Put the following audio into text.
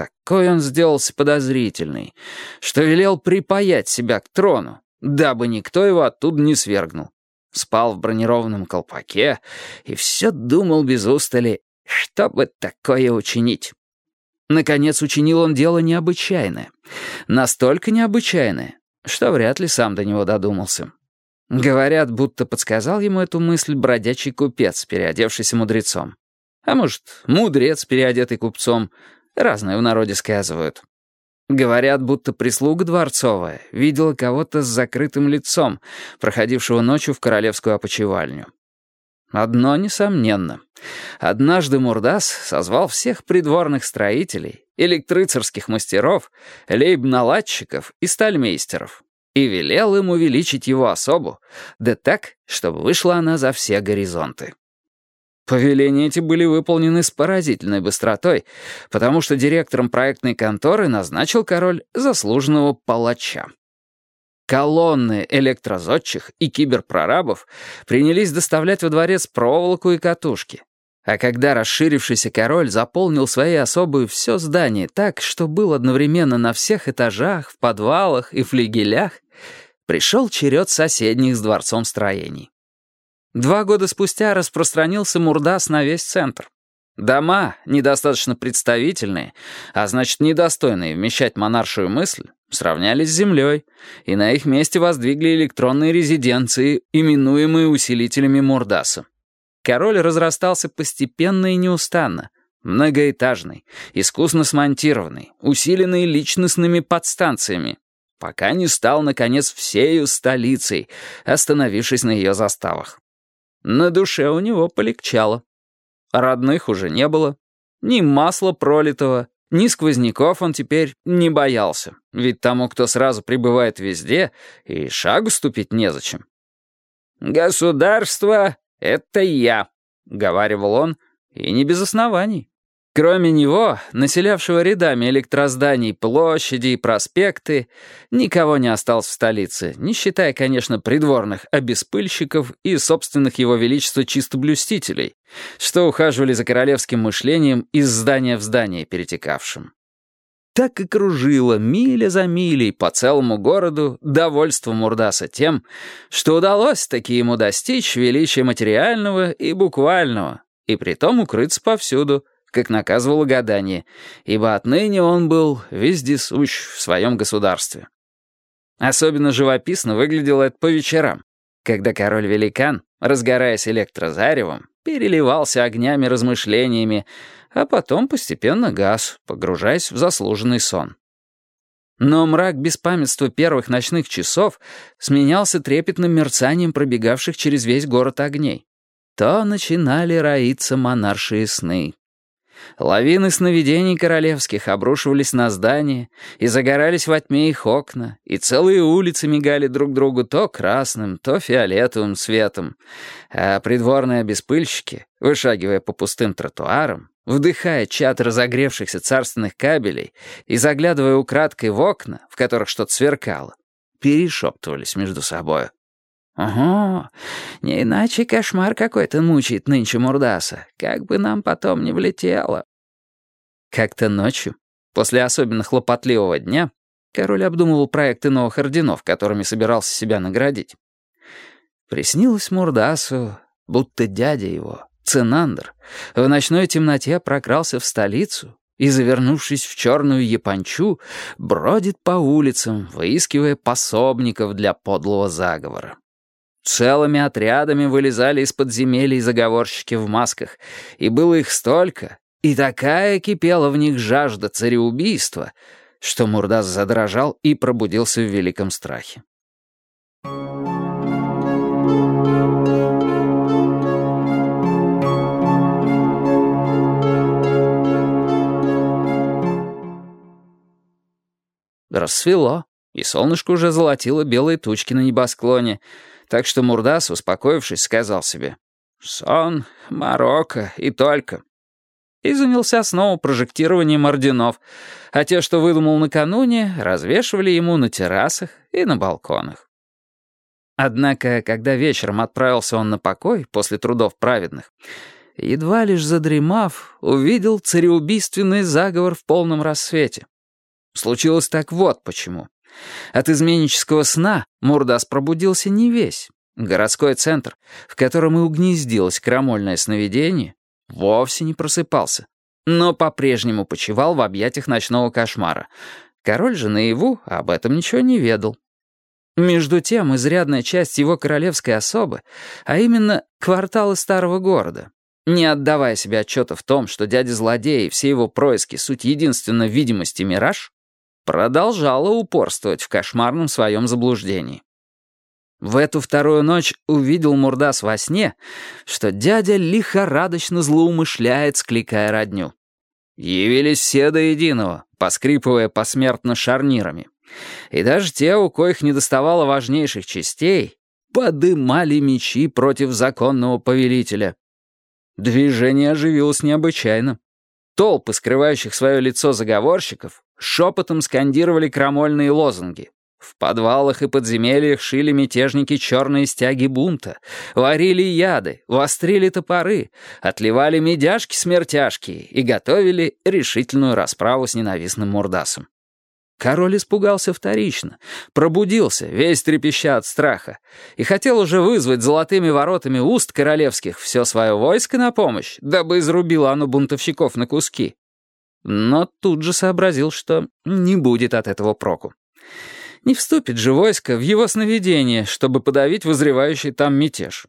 такой он сделался подозрительный, что велел припаять себя к трону, дабы никто его оттуда не свергнул. Спал в бронированном колпаке и все думал без устали, что бы такое учинить. Наконец учинил он дело необычайное. Настолько необычайное, что вряд ли сам до него додумался. Говорят, будто подсказал ему эту мысль бродячий купец, переодевшийся мудрецом. А может, мудрец, переодетый купцом. Разное в народе сказывают. Говорят, будто прислуга дворцовая видела кого-то с закрытым лицом, проходившего ночью в королевскую опочивальню. Одно несомненно. Однажды Мурдас созвал всех придворных строителей, электрыцарских мастеров, лейб-наладчиков и стальмейстеров и велел им увеличить его особу, да так, чтобы вышла она за все горизонты. Повеления эти были выполнены с поразительной быстротой, потому что директором проектной конторы назначил король заслуженного палача. Колонны электрозодчих и киберпрорабов принялись доставлять во дворец проволоку и катушки. А когда расширившийся король заполнил своей особой все здание так, что был одновременно на всех этажах, в подвалах и флигелях, пришел черед соседних с дворцом строений. Два года спустя распространился Мурдас на весь центр. Дома, недостаточно представительные, а значит, недостойные вмещать монаршую мысль, сравнялись с землей, и на их месте воздвигли электронные резиденции, именуемые усилителями Мурдаса. Король разрастался постепенно и неустанно, многоэтажный, искусно смонтированный, усиленный личностными подстанциями, пока не стал, наконец, всею столицей, остановившись на ее заставах. На душе у него полегчало. Родных уже не было. Ни масла пролитого, ни сквозняков он теперь не боялся, ведь тому, кто сразу прибывает везде, и шагу ступить незачем. «Государство — это я», — говаривал он, и не без оснований. Кроме него, населявшего рядами электрозданий площади и проспекты, никого не осталось в столице, не считая, конечно, придворных обеспыльщиков и собственных его величества чистоблюстителей, что ухаживали за королевским мышлением из здания в здание перетекавшим. Так и кружило миля за милей по целому городу довольство Мурдаса тем, что удалось таки ему достичь величия материального и буквального, и притом укрыться повсюду — как наказывало гадание, ибо отныне он был вездесущ в своем государстве. Особенно живописно выглядело это по вечерам, когда король-великан, разгораясь электрозаревом, переливался огнями размышлениями, а потом постепенно газ, погружаясь в заслуженный сон. Но мрак беспамятства первых ночных часов сменялся трепетным мерцанием пробегавших через весь город огней. То начинали роиться монаршие сны. Лавины сновидений королевских обрушивались на здания и загорались во тьме их окна, и целые улицы мигали друг другу то красным, то фиолетовым светом, а придворные обеспыльщики, вышагивая по пустым тротуарам, вдыхая чат разогревшихся царственных кабелей и заглядывая украдкой в окна, в которых что-то сверкало, перешептывались между собою. «Ого, не иначе кошмар какой-то мучает нынче Мурдаса, как бы нам потом не влетело». Как-то ночью, после особенно хлопотливого дня, король обдумывал проекты новых орденов, которыми собирался себя наградить. Приснилось Мурдасу, будто дядя его, Цинандр, в ночной темноте прокрался в столицу и, завернувшись в черную япончу, бродит по улицам, выискивая пособников для подлого заговора. Целыми отрядами вылезали из подземелий заговорщики в масках, и было их столько, и такая кипела в них жажда цареубийства, что Мурдас задрожал и пробудился в великом страхе. Рассвело, и солнышко уже золотило белые тучки на небосклоне, так что Мурдас, успокоившись, сказал себе «Сон, Марокко и только». И занялся снова прожектированием орденов, а те, что выдумал накануне, развешивали ему на террасах и на балконах. Однако, когда вечером отправился он на покой после трудов праведных, едва лишь задремав, увидел цареубийственный заговор в полном рассвете. Случилось так вот почему. От изменнического сна Мурдас пробудился не весь. Городской центр, в котором и угнездилось крамольное сновидение, вовсе не просыпался, но по-прежнему почивал в объятиях ночного кошмара. Король же наяву об этом ничего не ведал. Между тем, изрядная часть его королевской особы, а именно кварталы старого города, не отдавая себе отчета в том, что дядя-злодей и все его происки — суть единственно видимости мираж, продолжала упорствовать в кошмарном своем заблуждении. В эту вторую ночь увидел Мурдас во сне, что дядя лихорадочно злоумышляет, скликая родню. Явились все до единого, поскрипывая посмертно шарнирами. И даже те, у коих недоставало важнейших частей, подымали мечи против законного повелителя. Движение оживилось необычайно. Толпы, скрывающих свое лицо заговорщиков, шепотом скандировали крамольные лозунги. В подвалах и подземельях шили мятежники черные стяги бунта, варили яды, вострили топоры, отливали медяшки-смертяшки и готовили решительную расправу с ненавистным Мурдасом. Король испугался вторично, пробудился, весь трепеща от страха, и хотел уже вызвать золотыми воротами уст королевских все свое войско на помощь, дабы изрубило оно бунтовщиков на куски. Но тут же сообразил, что не будет от этого проку. Не вступит же войско в его сновидение, чтобы подавить возревающий там мятеж.